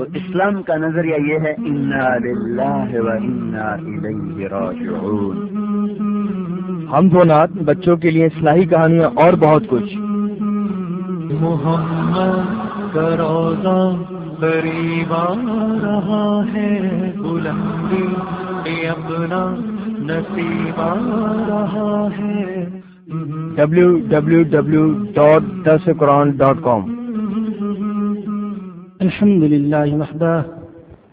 تو اسلام کا نظریہ یہ ہے ہم دو نات بچوں کے لیے اصلاحی کہانیاں اور بہت کچھ۔ محمد کا روزہ قریب آ رہا ہے بلندی اپنا نصیب آ رہا ہے۔ ڈبلو الحمد لله وحده،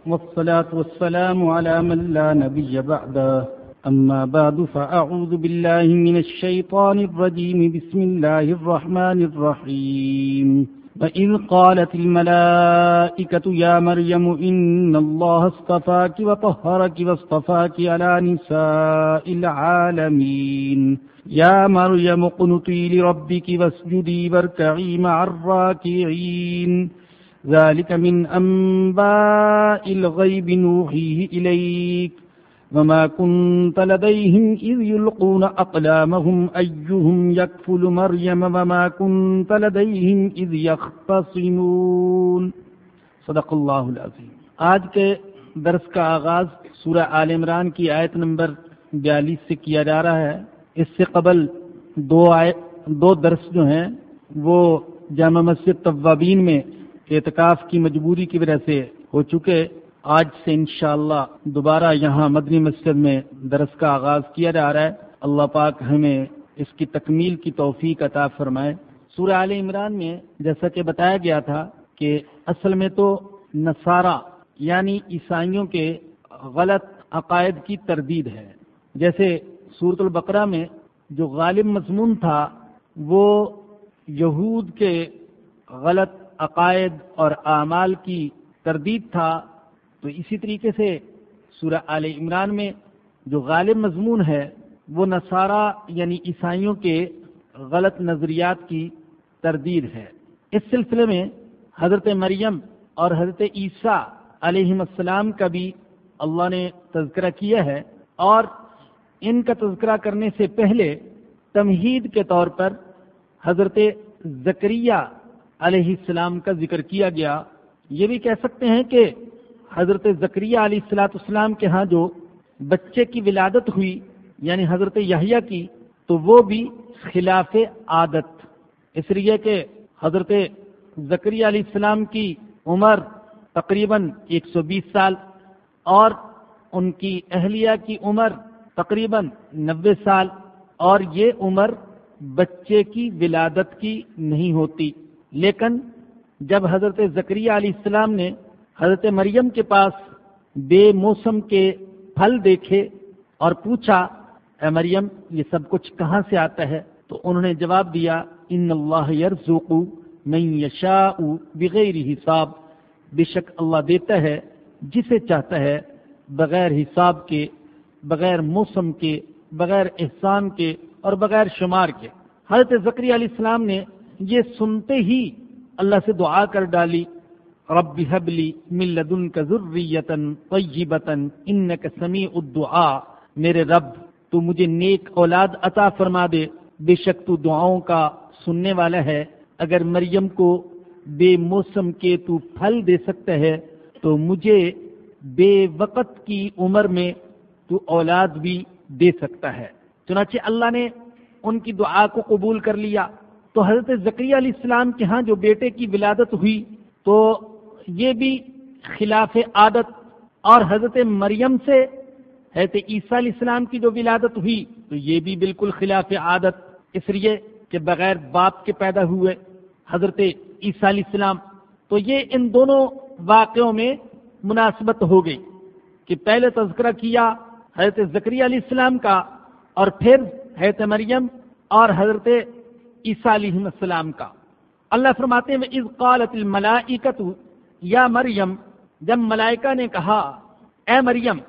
والصلاة والسلام على من لا نبي بعده. أما بعد، فأعوذ بالله من الشيطان الرجيم. بسم الله الرحمن الرحيم. وإذ قالت الملائكة، يا مريم، إن الله اصطفاك وطهرك واصطفاك على نساء العالمين. يا مريم، قنطي لربك واسجدي واركعي مع الراكعين. ذلك من أنباء الغيب نوحيه إليك وما كنت لديهم إذ يلقون أقلامهم أيهم يكفل مريم وما كنت لديهم إذ يختصمون. صدق اللہ العظیم آج کے درس کا آغاز سورہ آل عمران کی آیت نمبر بیالیس سے کیا جا رہا ہے. اس سے قبل دو آیت دو درس جو ہیں وہ جامع مسجد طوابین میں اعتکاف کی مجبوری کی وجہ سے ہو چکے، آج سے انشاءاللہ دوبارہ یہاں مدنی مسجد میں درس کا آغاز کیا جا رہا ہے۔ اللہ پاک ہمیں اس کی تکمیل کی توفیق عطا فرمائے۔ سورہ عال عمران میں جیسا کہ بتایا گیا تھا کہ اصل میں تو نصارہ یعنی عیسائیوں کے غلط عقائد کی تردید ہے۔ جیسے صورت البقرہ میں جو غالب مضمون تھا، وہ یہود کے غلط عقائد اور اعمال کی تردید تھا، تو اسی طریقے سے سورہ آل عمران میں جو غالب مضمون ہے، وہ نصارہ یعنی عیسائیوں کے غلط نظریات کی تردید ہے۔ اس سلسلے میں حضرت مریم اور حضرت عیسیٰ علیہ السلام کا بھی اللہ نے تذکرہ کیا ہے اور ان کا تذکرہ کرنے سے پہلے تمہید کے طور پر حضرت زکریہ علیہ السلام کا ذکر کیا گیا۔ یہ بھی کہہ سکتے ہیں کہ حضرت زکریہ علیہ السلاۃ السلام کے ہاں جو بچے کی ولادت ہوئی یعنی حضرت یحییٰ کی، تو وہ بھی خلاف عادت۔ اس لیے کہ حضرت زکریہ علیہ السلام کی عمر تقریباً ایک سو بیس سال اور ان کی اہلیہ کی عمر تقریباً نوے سال اور یہ عمر بچے کی ولادت کی نہیں ہوتی۔ لیکن جب حضرت زکریہ علیہ السلام نے حضرت مریم کے پاس بے موسم کے پھل دیکھے اور پوچھا، اے مریم، یہ سب کچھ کہاں سے آتا ہے؟ تو انہوں نے جواب دیا، ان اللہ یرزق من یشاء بغیر حساب، بے شک اللہ دیتا ہے جسے چاہتا ہے بغیر حساب کے، بغیر موسم کے، بغیر احسان کے اور بغیر شمار کے۔ حضرت زکری علیہ السلام نے یہ سنتے ہی اللہ سے دعا کر ڈالی، رب حبلی ملدن کا ضروریتن طیبتن ان کا سمیع الدعاء، میرے رب، تو مجھے نیک اولاد عطا فرما دے۔ بے شک تو دعاؤں کا سننے والا ہے۔ اگر مریم کو بے موسم کے تو پھل دے سکتا ہے، تو مجھے بے وقت کی عمر میں تو اولاد بھی دے سکتا ہے۔ چنانچہ اللہ نے ان کی دعا کو قبول کر لیا۔ تو حضرت ذکری علیہ السلام کے ہاں جو بیٹے کی ولادت ہوئی تو یہ بھی خلاف عادت اور حضرت مریم سے حضرت عیسیٰ علیہ السلام کی جو ولادت ہوئی تو یہ بھی بالکل خلاف عادت اس لیے کہ بغیر باپ کے پیدا ہوئے حضرت عیسیٰ علیہ السلام تو یہ ان دونوں واقعوں میں مناسبت ہو گئی کہ پہلے تذکرہ کیا حضرت ذکری علیہ السلام کا اور پھر حضرت مریم اور حضرت عیسیٰ علیہ السلام کا۔ اللہ فرماتے ہیں از قالت الملائکت یا مریم جب ملائکہ نے کہا، اے مریم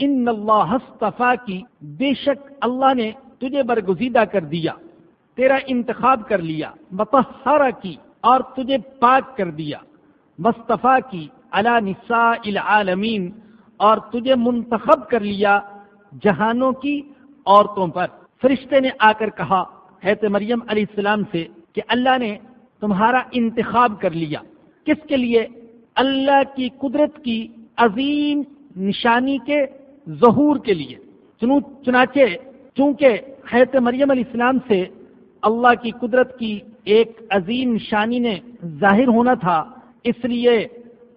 ان اللہ ہستفا کی بے شک اللہ نے تجھے برگزیدہ کر دیا، تیرا انتخاب کر لیا متحرہ کی اور تجھے پاک کر دیا مصطفیٰ کی علا نساء العالمین اور تجھے منتخب کر لیا جہانوں کی عورتوں پر۔ فرشتے نے آ کر کہا حیرت مریم علیہ السلام سے کہ اللہ نے تمہارا انتخاب کر لیا۔ کس کے لیے؟ اللہ کی قدرت کی عظیم نشانی کے ظہور کے لیے۔ چنانچہ چونکہ حیرت مریم علیہ السلام سے اللہ کی قدرت کی ایک عظیم نشانی نے ظاہر ہونا تھا، اس لیے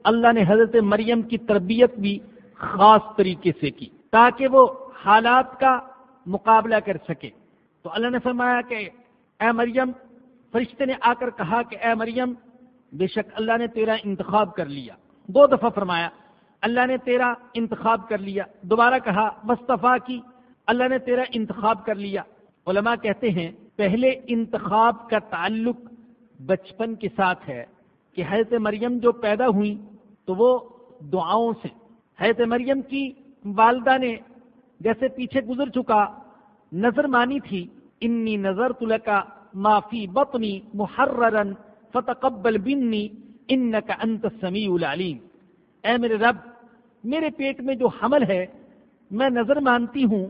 اللہ نے حضرت مریم کی تربیت بھی خاص طریقے سے کی تاکہ وہ حالات کا مقابلہ کر سکے۔ تو اللہ نے فرمایا کہ اے مریم، فرشتے نے آ کر کہا کہ اے مریم، بے شک اللہ نے تیرا انتخاب کر لیا۔ دو دفعہ فرمایا، اللہ نے تیرا انتخاب کر لیا۔ دوبارہ کہا، مصطفیٰ کی، اللہ نے تیرا انتخاب کر لیا۔ علماء کہتے ہیں، پہلے انتخاب کا تعلق بچپن کے ساتھ ہے کہ حضرت مریم جو پیدا ہوئی تو وہ دعاؤں سے۔ حضرت مریم کی والدہ نے جیسے پیچھے گزر چکا نظر مانی تھی انی نظر تلکا معافی بپنی محررن فتقبل بنی ان کا انت سمیع العلیم اے میرے رب، میرے پیٹ میں جو حمل ہے، میں نظر مانتی ہوں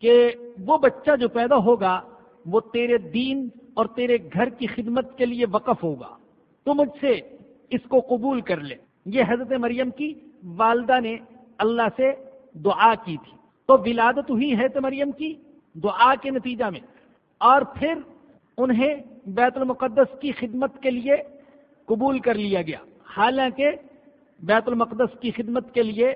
کہ وہ بچہ جو پیدا ہوگا، وہ تیرے دین اور تیرے گھر کی خدمت کے لیے وقف ہوگا۔ تو مجھ سے اس کو قبول کر لے۔ یہ حضرت مریم کی والدہ نے اللہ سے دعا کی تھی۔ تو ولادت ہوئی ہے تو مریم کی؟ دعا کے نتیجہ میں۔ اور پھر انہیں بیت المقدس کی خدمت کے لیے قبول کر لیا گیا۔ حالانکہ بیت المقدس کی خدمت کے لیے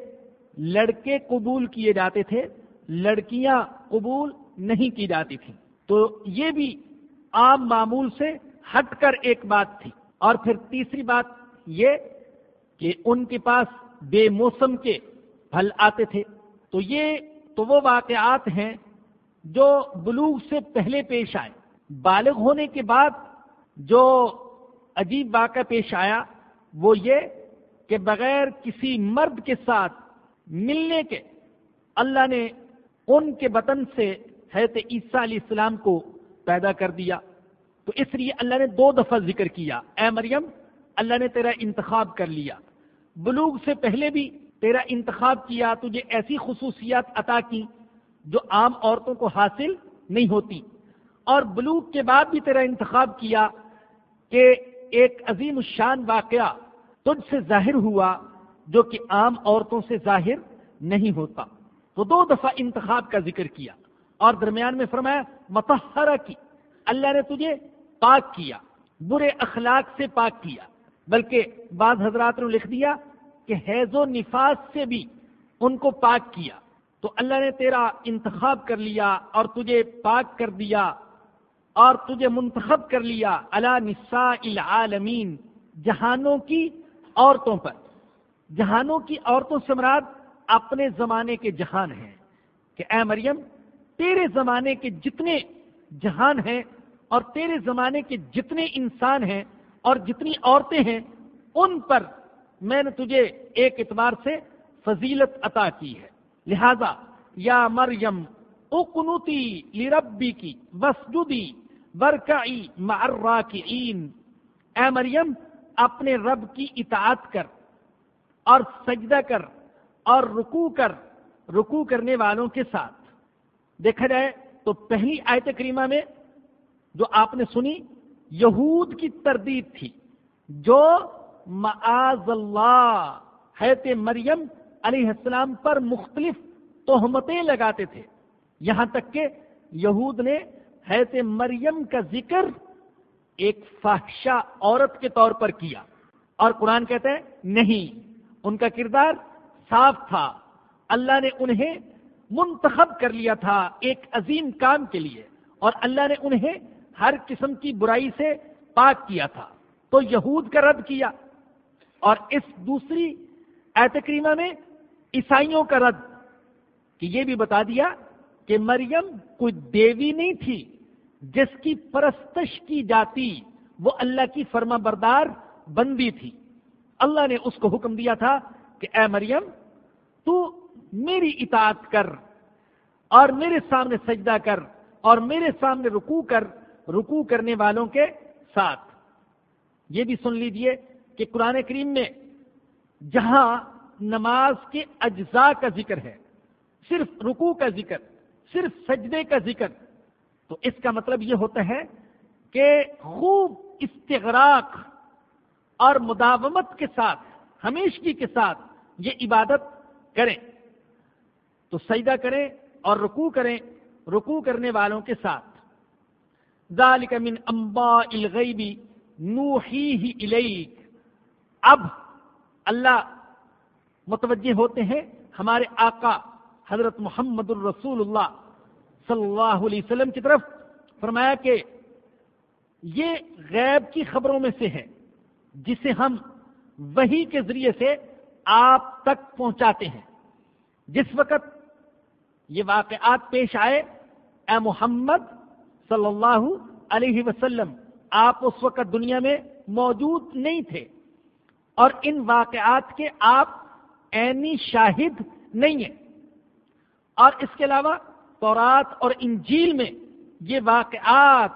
لڑکے قبول کیے جاتے تھے، لڑکیاں قبول نہیں کی جاتی تھیں۔ تو یہ بھی عام معمول سے ہٹ کر ایک بات تھی۔ اور پھر تیسری بات یہ کہ ان کے پاس بے موسم کے پھل آتے تھے۔ تو یہ تو وہ واقعات ہیں جو بلوغ سے پہلے پیش آئے۔ بالغ ہونے کے بعد جو عجیب واقعہ پیش آیا وہ یہ کہ بغیر کسی مرد کے ساتھ ملنے کے اللہ نے ان کے بطن سے حیرت عیسیٰ علیہ السلام کو پیدا کر دیا۔ تو اس لیے اللہ نے دو دفعہ ذکر کیا۔ اے مریم، اللہ نے تیرا انتخاب کر لیا۔ بلوغ سے پہلے بھی تیرا انتخاب کیا، تجھے ایسی خصوصیات عطا کی جو عام عورتوں کو حاصل نہیں ہوتی۔ اور بلوغ کے بعد بھی تیرا انتخاب کیا کہ ایک عظیم الشان واقعہ تجھ سے ظاہر ہوا جو کہ عام عورتوں سے ظاہر نہیں ہوتا۔ تو دو دفعہ انتخاب کا ذکر کیا اور درمیان میں فرمایا متحرہ کی۔ اللہ نے تجھے پاک کیا، برے اخلاق سے پاک کیا، بلکہ بعض حضرات نے لکھ دیا کہ حیض و نفاذ سے بھی ان کو پاک کیا۔ تو اللہ نے تیرا انتخاب کر لیا اور تجھے پاک کر دیا اور تجھے منتخب کر لیا اللہ نساء العالمین، جہانوں کی عورتوں پر۔ جہانوں کی عورتوں سے مراد اپنے زمانے کے جہان ہیں کہ اے مریم، تیرے زمانے کے جتنے جہان ہیں اور تیرے زمانے کے جتنے انسان ہیں اور جتنی عورتیں ہیں، ان پر میں نے تجھے ایک اعتبار سے فضیلت عطا کی ہے۔ لہذا، یا مریم اکنوتی لربی کی وسجدی برکعی مرا کی اے مریم، اپنے رب کی اطاعت کر اور سجدہ کر اور رکو کر رکو کرنے والوں کے ساتھ۔ دیکھا جائے تو پہلی آیت کریمہ میں جو آپ نے سنی، یہود کی تردید تھی۔ جو معاذ اللہ حیت مریم علیہ السلام پر مختلف تہمتیں لگاتے تھے۔ یہاں تک کہ یہود نے حیت مریم کا ذکر ایک فحشہ عورت کے طور پر کیا۔ اور قرآن کہتے ہیں نہیں، ان کا کردار صاف تھا۔ اللہ نے انہیں منتخب کر لیا تھا ایک عظیم کام کے لیے، اور اللہ نے انہیں ہر قسم کی برائی سے پاک کیا تھا۔ تو یہود کا رد کیا۔ اور اس دوسری کریمہ میں عیسائیوں کا رد کہ یہ بھی بتا دیا کہ مریم کوئی دیوی نہیں تھی جس کی پرستش کی جاتی، وہ اللہ کی فرما بردار بندی تھی۔ اللہ نے اس کو حکم دیا تھا کہ اے مریم، تو میری اطاعت کر اور میرے سامنے سجدہ کر اور میرے سامنے رکو کر رکو کرنے والوں کے ساتھ۔ یہ بھی سن لیجیے کہ قرآن کریم میں جہاں نماز کے اجزاء کا ذکر ہے، صرف رکو کا ذکر، صرف سجدے کا ذکر۔ تو اس کا مطلب یہ ہوتا ہے کہ خوب استغراق اور مداومت کے ساتھ، ہمیشگی کے ساتھ یہ عبادت کریں۔ تو سجدہ کریں اور رکوع کریں، رکوع کرنے والوں کے ساتھ۔ ذالک من انباء الغیب نوحیہ الیک۔ اب اللہ متوجہ ہوتے ہیں ہمارے آقا حضرت محمد الرسول اللہ صلی اللہ علیہ وسلم کی طرف فرمایا کہ یہ غیب کی خبروں میں سے ہے جسے ہم وہی کے ذریعے سے آپ تک پہنچاتے ہیں۔ جس وقت یہ واقعات پیش آئے، اے محمد صلی اللہ علیہ وسلم، آپ اس وقت دنیا میں موجود نہیں تھے اور ان واقعات کے آپ عینی شاہد نہیں ہیں اور اس کے علاوہ تورات اور انجیل میں یہ واقعات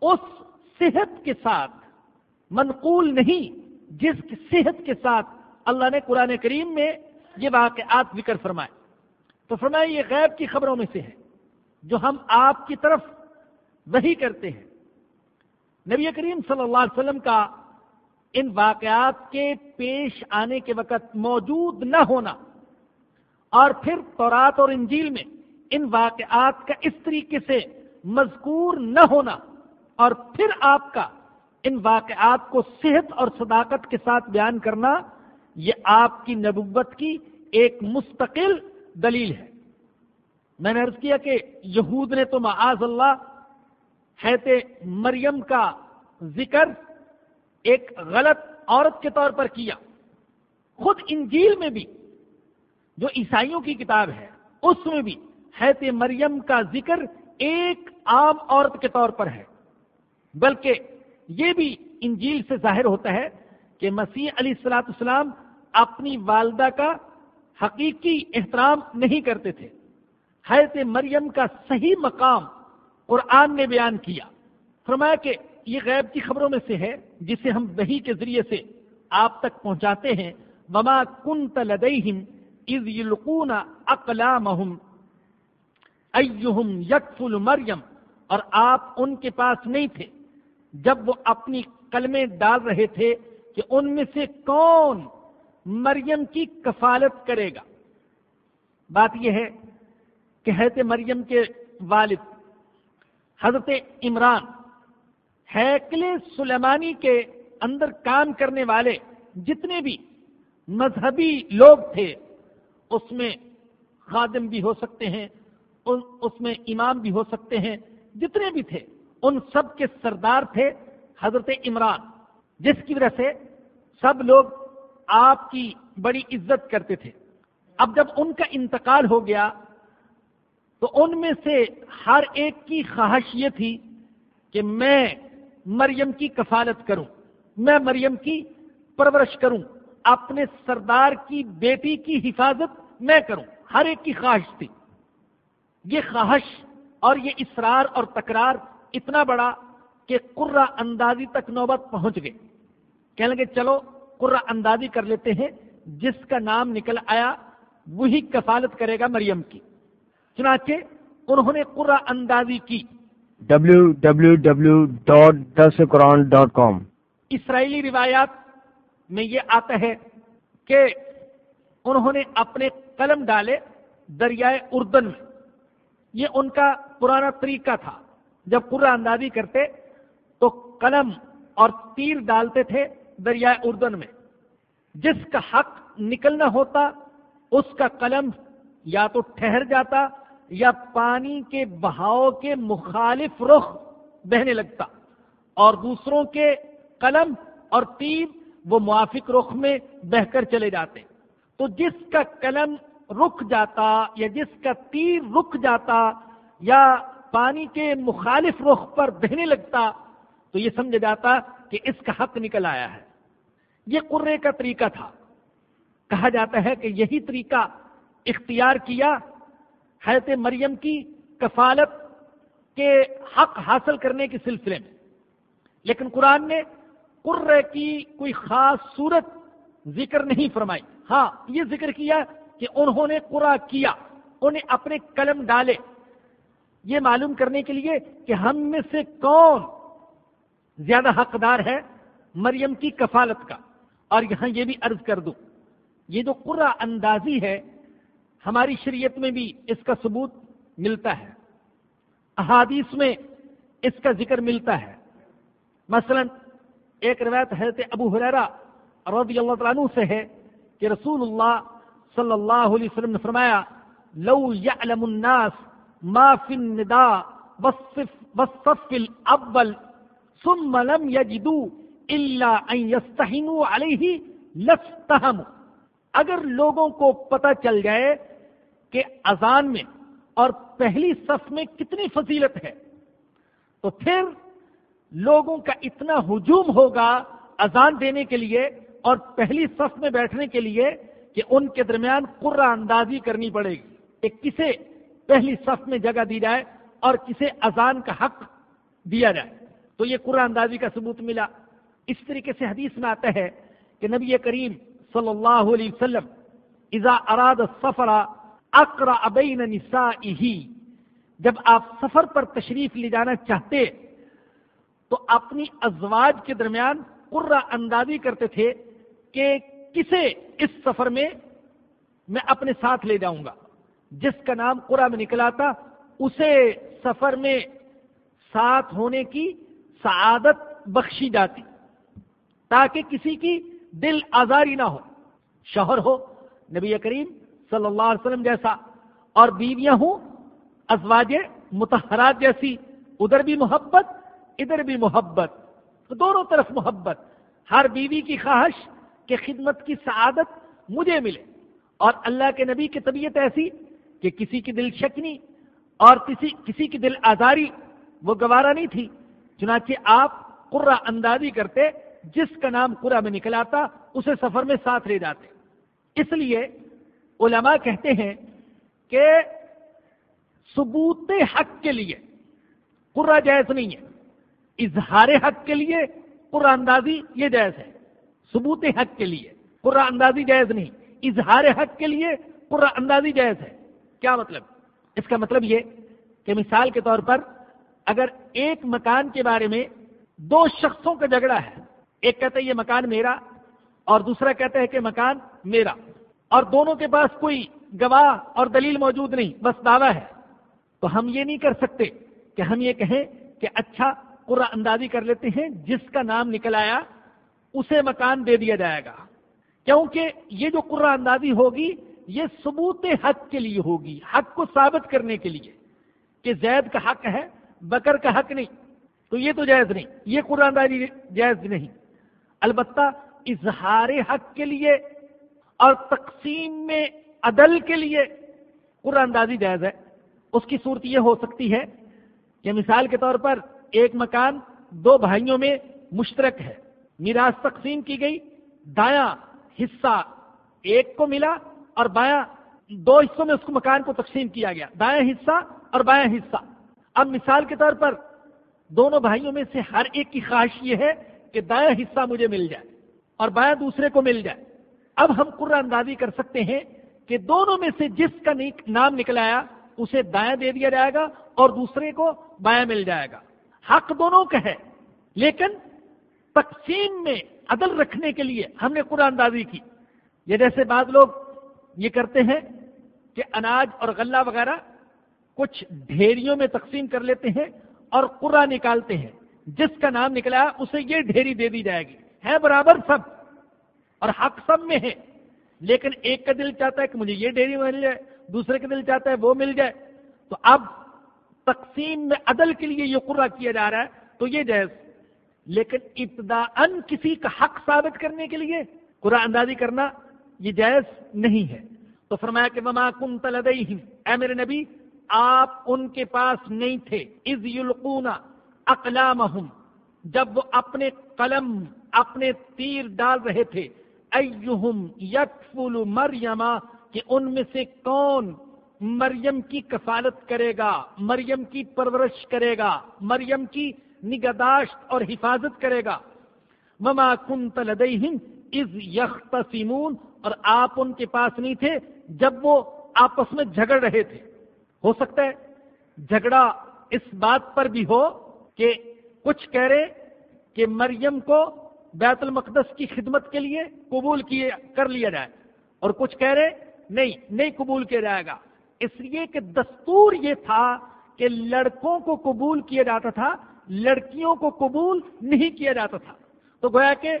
اس صحت کے ساتھ منقول نہیں، جس صحت کے ساتھ اللہ نے قرآن کریم میں یہ واقعات ذکر فرمائے۔ تو فرمائے، یہ غیب کی خبروں میں سے ہے جو ہم آپ کی طرف وہی کرتے ہیں۔ نبی کریم صلی اللہ علیہ وسلم کا ان واقعات کے پیش آنے کے وقت موجود نہ ہونا اور پھر تورات اور انجیل میں ان واقعات کا اس طریقے سے مذکور نہ ہونا اور پھر آپ کا ان واقعات کو صحت اور صداقت کے ساتھ بیان کرنا، یہ آپ کی نبوت کی ایک مستقل دلیل ہے۔ میں نے عرض کیا کہ یہود نے تو معاذ اللہ حیت مریم کا ذکر ایک غلط عورت کے طور پر کیا۔ خود انجیل میں بھی جو عیسائیوں کی کتاب ہے، اس میں بھی حیت مریم کا ذکر ایک عام عورت کے طور پر ہے۔ بلکہ یہ بھی انجیل سے ظاہر ہوتا ہے کہ مسیح علی السلاۃ السلام اپنی والدہ کا حقیقی احترام نہیں کرتے تھے۔ حیرت مریم کا صحیح مقام قرآن نے بیان کیا۔ فرمایا کہ یہ غیب کی خبروں میں سے ہے، جسے ہم وہی کے ذریعے سے آپ تک پہنچاتے ہیں۔ وما کنت لدیہم اذ یلقون اقلامہم ایہم یکفل مریم اور آپ ان کے پاس نہیں تھے۔ جب وہ اپنی قلمیں ڈال رہے تھے کہ ان میں سے کون مریم کی کفالت کرے گا۔ بات یہ ہے کہ حضرت مریم کے والد، حضرت عمران ہیکل سلیمانی کے اندر کام کرنے والے جتنے بھی مذہبی لوگ تھے، اس میں خادم بھی ہو سکتے ہیں اس میں امام بھی ہو سکتے ہیں، جتنے بھی تھے، ان سب کے سردار تھے حضرت عمران، جس کی وجہ سے سب لوگ آپ کی بڑی عزت کرتے تھے۔ اب جب ان کا انتقال ہو گیا، تو ان میں سے ہر ایک کی خواہش یہ تھی کہ میں مریم کی کفالت کروں، میں مریم کی پرورش کروں، اپنے سردار کی بیٹی کی حفاظت میں کروں، ہر ایک کی خواہش تھی۔ یہ خواہش اور یہ اصرار اور تکرار اتنا بڑا کہ قرہ اندازی تک نوبت پہنچ گئے۔ کہنے لگے، چلو قرہ اندازی کر لیتے ہیں، جس کا نام نکل آیا وہی کفالت کرے گا مریم کی۔ چنانچہ انہوں نے قرہ اندازی کی۔ W W W dot com اسرائیلی روایات میں یہ آتا ہے کہ انہوں نے اپنے قلم ڈالے دریائے اردن میں۔ یہ ان کا پرانا طریقہ تھا۔ جب قرہ اندازی کرتے تو قلم اور تیر ڈالتے تھے دریائے اردن میں۔ جس کا حق نکلنا ہوتا، اس کا قلم یا تو ٹھہر جاتا یا پانی کے بہاؤ کے مخالف رخ بہنے لگتا اور دوسروں کے قلم اور تیر وہ موافق رخ میں بہ کر چلے جاتے تو جس کا قلم رک جاتا یا جس کا تیر رک جاتا یا پانی کے مخالف رخ پر بہنے لگتا تو یہ سمجھا جاتا کہ اس کا حق نکل آیا ہے۔ یہ قرے کا طریقہ تھا۔ کہا جاتا ہے کہ یہی طریقہ اختیار کیا حیرت مریم کی کفالت کے حق حاصل کرنے کے سلسلے میں۔ لیکن قرآن نے قرے کی کوئی خاص صورت ذکر نہیں فرمائی۔ ہاں یہ ذکر کیا کہ انہوں نے قرا کیا انہیں اپنے قلم ڈالے۔ یہ معلوم کرنے کے لیے کہ ہم میں سے کون زیادہ حقدار ہے مریم کی کفالت کا۔ اور یہاں یہ بھی عرض کر دوں، یہ جو قرا اندازی ہے ہماری شریعت میں بھی اس کا ثبوت ملتا ہے۔ احادیث میں اس کا ذکر ملتا ہے۔ مثلا ایک روایت حضرت ابو حریرہ رضی اللہ تعالیٰ عنہ سے ہے کہ رسول اللہ صلی اللہ علیہ وسلم نے فرمایا، لو يعلم الناس ما في النداء والصف الاول، ثم لم يجدوا الا ان يستهنوا عليه لاستهموا اگر لوگوں کو پتہ چل جائے کہ اذان میں اور پہلی صف میں کتنی فضیلت ہے۔ تو پھر لوگوں کا اتنا ہجوم ہوگا اذان دینے کے لیے اور پہلی صف میں بیٹھنے کے لیے کہ ان کے درمیان قرہ اندازی کرنی پڑے گی کہ کسے پہلی صف میں جگہ دی جائے اور کسے اذان کا حق دیا جائے۔ تو یہ قرآن اندازی کا ثبوت ملا۔ اس طریقے سے حدیث میں آتا ہے کہ نبی کریم صلی اللہ علیہ وسلم اذا اراد سفر اقرا ابین نسا جب آپ سفر پر تشریف لے جانا چاہتے، تو اپنی ازواج کے درمیان قرہ اندازی کرتے تھے کہ کسے اس سفر میں میں اپنے ساتھ لے جاؤں گا۔ جس کا نام قرآن میں نکلا تھا، اسے سفر میں ساتھ ہونے کی سعادت بخشی جاتی، تاکہ کسی کی دل آزاری نہ ہو۔ شوہر ہو، نبی کریم صلی اللہ علیہ وسلم جیسا اور بیویاں ہوں، ازواج متحرات جیسی، ادھر بھی محبت، ادھر بھی محبت۔ دونوں طرف محبت۔ ہر بیوی کی خواہش کہ خدمت کی سعادت مجھے ملے۔ اور اللہ کے نبی کی طبیعت ایسی کہ کسی کی دل شکنی اور کسی کسی کی دل آزاری وہ گوارا نہیں تھی۔ چنانچہ آپ قرہ اندازی کرتے، جس کا نام قرہ میں نکل آتا، اسے سفر میں ساتھ لے جاتے۔ اس لیے علماء کہتے ہیں کہ ثبوت حق کے لیے قرہ جائز نہیں ہے۔ اظہار حق کے لیے قرآن اندازی یہ جائز ہے۔ ثبوت حق کے لیے قرآن اندازی جائز نہیں۔ اظہار حق کے لیے قرآن اندازی جائز ہے۔ کیا مطلب؟ اس کا مطلب یہ کہ مثال کے طور پر اگر ایک مکان کے بارے میں دو شخصوں کا جھگڑا ہے، ایک کہتا ہے یہ مکان میرا اور دوسرا کہتا ہے کہ مکان میرا۔ اور دونوں کے پاس کوئی گواہ اور دلیل موجود نہیں، بس دعویٰ ہے۔ تو ہم یہ نہیں کر سکتے کہ ہم یہ کہیں کہ اچھا قرآن اندازی کر لیتے ہیں، جس کا نام نکل آیا، اسے مکان دے دیا جائے گا۔ کیونکہ یہ جو قرآن اندازی ہوگی، یہ ثبوت حق کے لیے ہوگی، حق کو ثابت کرنے کے لیے کہ زید کا حق ہے، بکر کا حق نہیں۔ تو یہ تو جائز نہیں، یہ قرآن اندازی جائز نہیں۔ البتہ اظہار حق کے لیے اور تقسیم میں عدل کے لیے قرآن اندازی جائز ہے۔ اس کی صورت یہ ہو سکتی ہے کہ مثال کے طور پر ایک مکان دو بھائیوں میں مشترک ہے۔ میراث تقسیم کی گئی، دایاں حصہ ایک کو ملا اور بایاں دو حصوں میں اس کو مکان کو تقسیم کیا گیا۔ دایاں حصہ اور بایاں حصہ۔ اب مثال کے طور پر دونوں بھائیوں میں سے ہر ایک کی خواہش یہ ہے کہ دایاں حصہ مجھے مل جائے اور بایاں دوسرے کو مل جائے۔ اب ہم قرآن اندازی کر سکتے ہیں کہ دونوں میں سے جس کا نام نکل آیا، اسے دایاں دے دیا جائے گا اور دوسرے کو بایاں مل جائے گا۔ حق دونوں کا ہے، لیکن تقسیم میں عدل رکھنے کے لیے ہم نے قرآن اندازی کی۔ یہ جیسے بعض لوگ یہ کرتے ہیں کہ اناج اور غلہ وغیرہ کچھ ڈھیریوں میں تقسیم کر لیتے ہیں اور قرآن نکالتے ہیں۔ جس کا نام نکلا، اسے یہ ڈھیری دے دی جائے گی۔ ہے برابر سب۔ اور حق سب میں ہے۔ لیکن ایک کا دل چاہتا ہے کہ مجھے یہ ڈھیری مل جائے، دوسرے کا دل چاہتا ہے وہ مل جائے۔ تو اب تقسیم میں عدل کے لیے یہ قرہ کیا جا رہا ہے، تو یہ جائز۔ لیکن ابتدا ان کسی کا حق ثابت کرنے کے لیے قرآن اندازی کرنا یہ جائز نہیں ہے۔ تو فرمایا کہ مما کن تلدئی اے میرے نبی، آپ ان کے پاس نہیں تھے۔ از یلقون اقلام جب وہ اپنے قلم، اپنے تیر ڈال رہے تھے ایہم یکفل مریم کہ ان میں سے کون مریم کی کفالت کرے گا، مریم کی پرورش کرے گا، مریم کی نگہداشت اور حفاظت کرے گا۔ مما کن تلدیم از یخ اور آپ ان کے پاس نہیں تھے جب وہ آپس میں جھگڑ رہے تھے۔ ہو سکتا ہے جھگڑا اس بات پر بھی ہو کہ کچھ کہہ رہے کہ مریم کو بیت المقدس کی خدمت کے لیے قبول کیے کر لیا جائے۔ اور کچھ کہہ رہے، نہیں نہیں قبول کیا جائے گا۔ اس لیے کہ دستور یہ تھا کہ لڑکوں کو قبول کیا جاتا تھا، لڑکیوں کو قبول نہیں کیا جاتا تھا۔ تو گویا کہ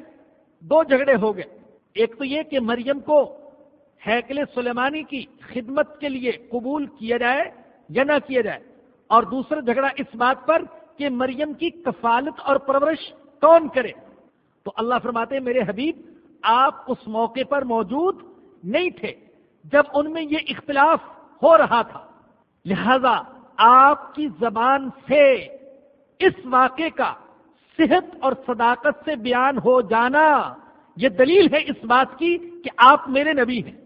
دو جھگڑے ہو گئے۔ ایک تو یہ کہ مریم کو ہیکل سلیمانی کی خدمت کے لیے قبول کیا جائے یا نہ کیا جائے۔ اور دوسرا جھگڑا اس بات پر کہ مریم کی کفالت اور پرورش کون کرے۔ تو اللہ فرماتے میرے حبیب، آپ اس موقع پر موجود نہیں تھے جب ان میں یہ اختلاف ہو رہا تھا۔ لہذا آپ کی زبان سے اس واقعے کا صحت اور صداقت سے بیان ہو جانا، یہ دلیل ہے اس بات کی کہ آپ میرے نبی ہیں۔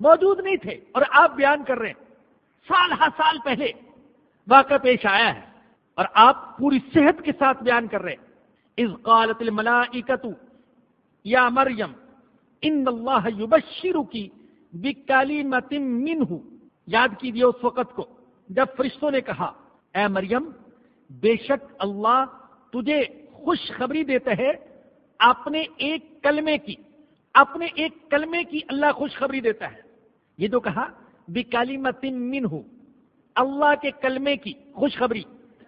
موجود نہیں تھے اور آپ بیان کر رہے ہیں۔ سال ہر سال پہلے واقعہ پیش آیا ہے اور آپ پوری صحت کے ساتھ بیان کر رہے ہیں۔ اس قالت الملائکتو، یا مریم، ان اللہ یبشر کی بکالی متم منہ. یاد کیجیے اس وقت کو، جب فرشتوں نے کہا، اے مریم، بے شک اللہ تجھے خوشخبری دیتا ہے، اپنے ایک کلمے کی، اپنے ایک کلمے کی اللہ خوشخبری دیتا ہے. یہ جو کہا بکالی متم من اللہ کے کلمے کی خوشخبری،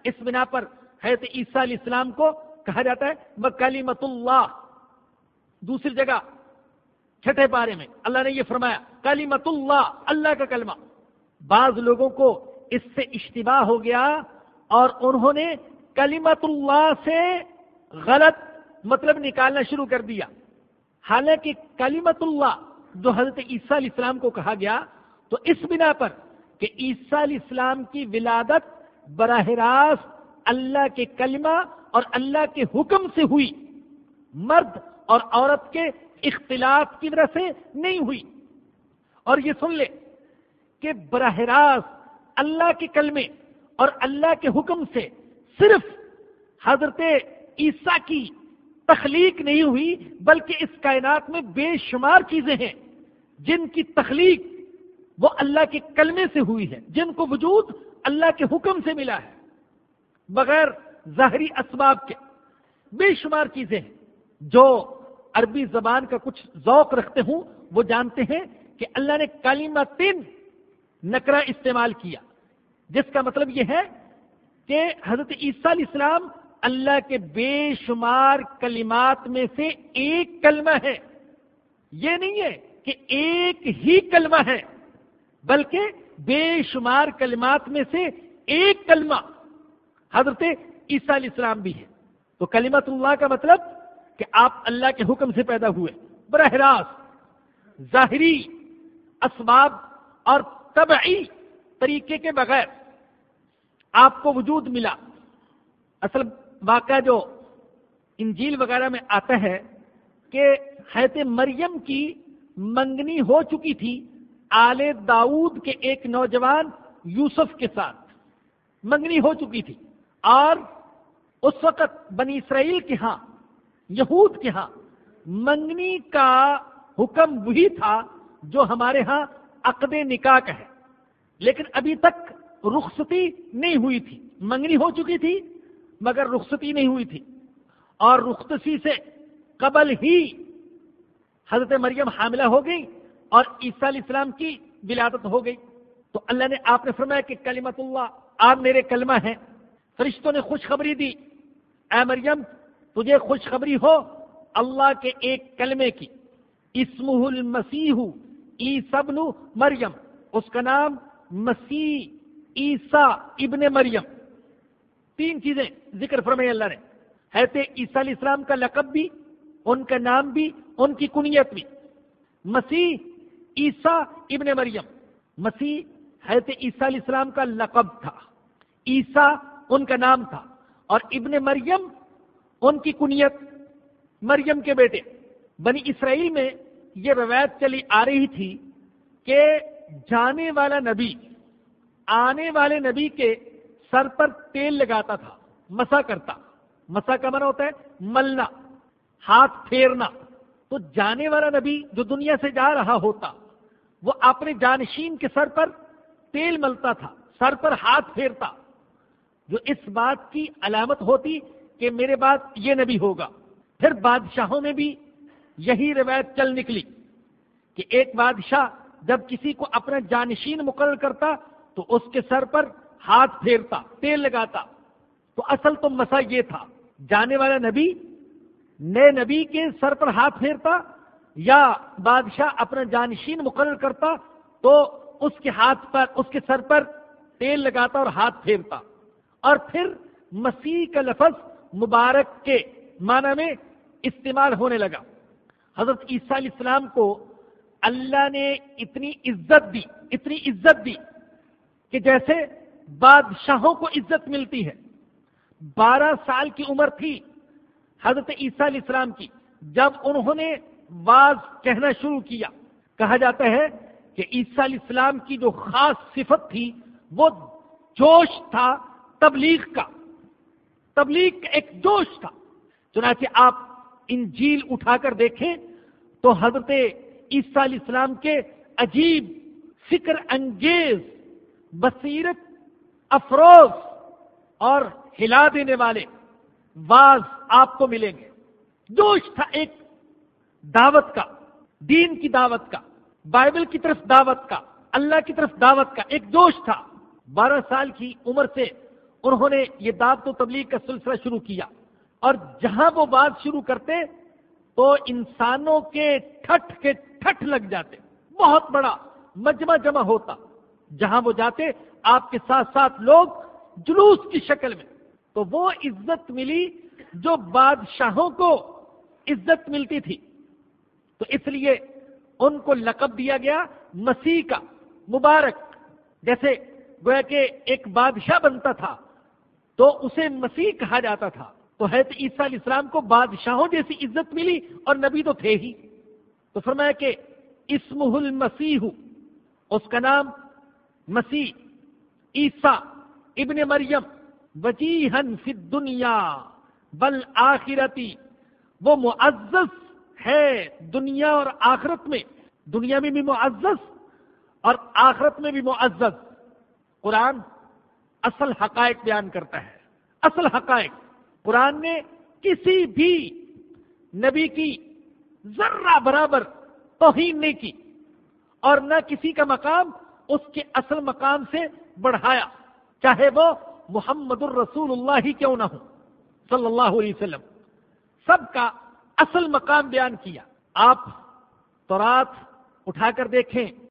اس بنا پر حیرت عیسیٰ علیہ السلام کو کہا جاتا ہے بکالی مت اللہ۔ دوسری جگہ چھٹے پارے میں اللہ نے یہ فرمایا کالی مت اللہ اللہ کا کلمہ۔ بعض لوگوں کو اس سے اشتباہ ہو گیا اور انہوں نے کلیمت اللہ سے غلط مطلب نکالنا شروع کر دیا۔ حالانکہ کلیمت اللہ جو حضرت عیسیٰ علیہ السلام کو کہا گیا، تو اس بنا پر کہ عیسیٰ علیہ السلام کی ولادت براہ راست اللہ کے کلمہ اور اللہ کے حکم سے ہوئی۔ مرد اور عورت کے اختلاف کی وجہ سے نہیں ہوئی۔ اور یہ سن لے کہ براہ راست اللہ کے کلمے اور اللہ کے حکم سے صرف حضرت عیسیٰ کی تخلیق نہیں ہوئی، بلکہ اس کائنات میں بے شمار چیزیں ہیں۔ جن کی تخلیق وہ اللہ کے کلمے سے ہوئی ہے، جن کو وجود اللہ کے حکم سے ملا ہے۔ بغیر ظاہری اسباب کے بے شمار چیزیں ہیں۔ جو عربی زبان کا کچھ ذوق رکھتے ہوں، وہ جانتے ہیں کہ اللہ نے کالیمہ تین نکرا استعمال کیا۔ جس کا مطلب یہ ہے کہ حضرت عیسیٰ علیہ السلام اللہ کے بے شمار کلمات میں سے ایک کلمہ ہے۔ یہ نہیں ہے کہ ایک ہی کلمہ ہے، بلکہ بے شمار کلمات میں سے ایک کلمہ۔ حضرت عیسیٰ علیہ السلام بھی ہے تو کلمت اللہ کا مطلب کہ آپ اللہ کے حکم سے پیدا ہوئے۔ براہ راست ظاہری، اسباب اور طبعی طریقے کے بغیر آپ کو وجود ملا۔ اصل واقعہ جو انجیل وغیرہ میں آتا ہے کہ حیرت مریم کی منگنی ہو چکی تھی آل داؤد کے ایک نوجوان یوسف کے ساتھ۔ منگنی ہو چکی تھی اور اس وقت بنی اسرائیل کے ہاں یہود کے ہاں منگنی کا حکم وہی تھا جو ہمارے ہاں عقد نکاح کا ہے۔ لیکن ابھی تک رخصتی نہیں ہوئی تھی۔ منگنی ہو چکی تھی، مگر رخصتی نہیں ہوئی تھی۔ اور رخصتی سے قبل ہی حضرت مریم حاملہ ہو گئی اور عیسیٰ علیہ السلام کی ولادت ہو گئی۔ تو اللہ نے آپ نے فرمایا کہ کلمت اللہ، آپ میرے کلمہ ہیں۔ فرشتوں نے خوشخبری دی۔ اے مریم، تجھے خوشخبری ہو اللہ کے ایک کلمے کی۔ اسمہ المسیح عیسبن مریم۔ اس کا نام مسیح عیسیٰ ابن مریم۔ تین چیزیں ذکر فرمائی اللہ نے۔ حیرت عیسیٰ علیہ السلام کا لقب بھی، ان کا نام بھی، ان کی کنیت بھی۔ مسیح عیسیٰ ابن مریم۔ مسیح حیرت عیسیٰ علیہ السلام کا لقب تھا۔ عیسیٰ ان کا نام تھا۔ اور ابن مریم، ان کی کنیت، مریم کے بیٹے۔ بنی اسرائیل میں یہ روایت چلی آ رہی تھی کہ جانے والا نبی، آنے والے نبی کے سر پر تیل لگاتا تھا، مسا کرتا۔ مسا کا من ہوتا ہے ملنا، ہاتھ پھیرنا۔ تو جانے والا نبی جو دنیا سے جا رہا ہوتا، وہ اپنے جانشین کے سر پر تیل ملتا تھا، سر پر ہاتھ پھیرتا۔ جو اس بات کی علامت ہوتی کہ میرے بعد یہ نبی ہوگا۔ پھر بادشاہوں میں بھی یہی روایت چل نکلی کہ ایک بادشاہ جب کسی کو اپنا جانشین مقرر کرتا تو اس کے سر پر ہاتھ پھیرتا، تیل لگاتا۔ تو اصل تو مسا یہ تھا، جانے والا نبی نئے نبی کے سر پر ہاتھ پھیرتا یا بادشاہ اپنا جانشین مقرر کرتا تو اس کے ہاتھ پر، اس کے سر پر تیل لگاتا اور ہاتھ پھیرتا۔ اور پھر مسیح کا لفظ مبارک کے معنی میں استعمال ہونے لگا۔ حضرت عیسیٰ علیہ السلام کو اللہ نے اتنی عزت دی، اتنی عزت دی کہ جیسے بادشاہوں کو عزت ملتی ہے۔ بارہ سال کی عمر تھی حضرت عیسیٰ علیہ السلام کی، جب انہوں نے باز کہنا شروع کیا۔ کہا جاتا ہے کہ عیسیٰ علیہ السلام کی جو خاص صفت تھی، وہ جوش تھا تبلیغ کا تبلیغ کا ایک جوش تھا چنانچہ آپ انجیل اٹھا کر دیکھیں تو حضرت عیسیٰ علیہ السلام کے عجیب فکر انگیز، بصیرت افروز اور ہلا دینے والے واز آپ کو ملیں گے۔ جوش تھا ایک دعوت کا، دین کی دعوت کا، بائبل کی طرف دعوت کا، اللہ کی طرف دعوت کا ایک جوش تھا۔ بارہ سال کی عمر سے انہوں نے یہ دعوت و تبلیغ کا سلسلہ شروع کیا اور جہاں وہ بات شروع کرتے تو انسانوں کے ٹھٹ کے ٹھٹ لگ جاتے بہت بڑا مجمع جمع ہوتا جہاں وہ جاتے آپ کے ساتھ ساتھ لوگ جلوس کی شکل میں تو وہ عزت ملی جو بادشاہوں کو عزت ملتی تھی تو اس لیے ان کو لقب دیا گیا مسیح کا مبارک جیسے گویا کہ ایک بادشاہ بنتا تھا تو اسے مسیح کہا جاتا تھا۔ تو حضرت عیسیٰ علیہ السلام کو بادشاہوں جیسی عزت ملی اور نبی تو تھے ہی۔ تو فرمایا کہ اسم المسیح، اس کا نام مسیح عیسیٰ ابن مریم وجیحن فی دنیا بل آخرتی وہ معزز ہے دنیا اور آخرت میں۔ دنیا میں بھی معزز اور آخرت میں بھی معزز۔ قرآن اصل حقائق بیان کرتا ہے۔ اصل حقائق۔ قرآن نے کسی بھی نبی کی ذرہ برابر توہین نہیں کی اور نہ کسی کا مقام اس کے اصل مقام سے بڑھایا، چاہے وہ محمد الرسول اللہ ہی کیوں نہ ہو۔ صلی اللہ علیہ وسلم۔ سب کا اصل مقام بیان کیا۔ آپ تو رات اٹھا کر دیکھیں۔